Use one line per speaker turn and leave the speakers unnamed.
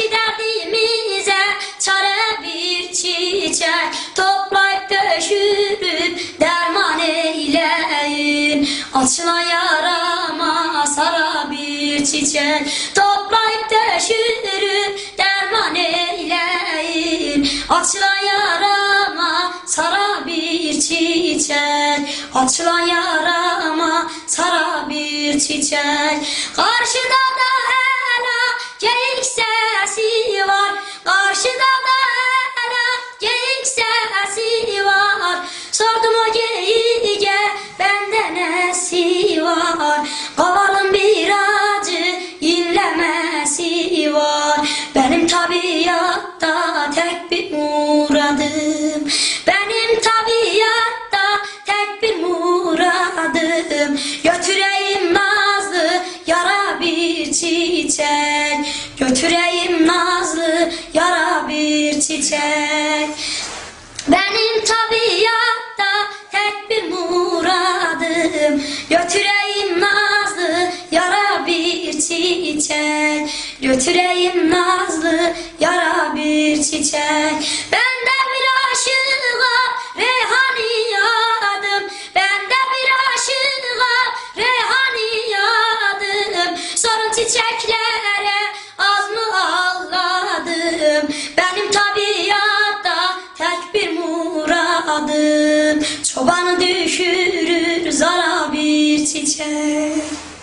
ki derdimize çare bir çiçek. Toplayıp döşürüp derman eyleyin Açılan yarama sara bir çiçek. Toplayıp döşürüp derman eyleyin Açılan yarama sara bir çiçek. Açılan yarama sara bir çiçek. Karşıda da hele geyik Sordum o geyiğe bende nesi var? Kavalın bir inlemesi var. Benim tabiatta tek bir muradım. Benim tabiatta tek bir muradım. Götüreyim nazlı yara bir çiçek. Götüreyim nazlı yara bir çiçek muradım Götüreyim nazlı yara bir çiçek. Götüreyim nazlı yara bir çiçek. Ben teacher.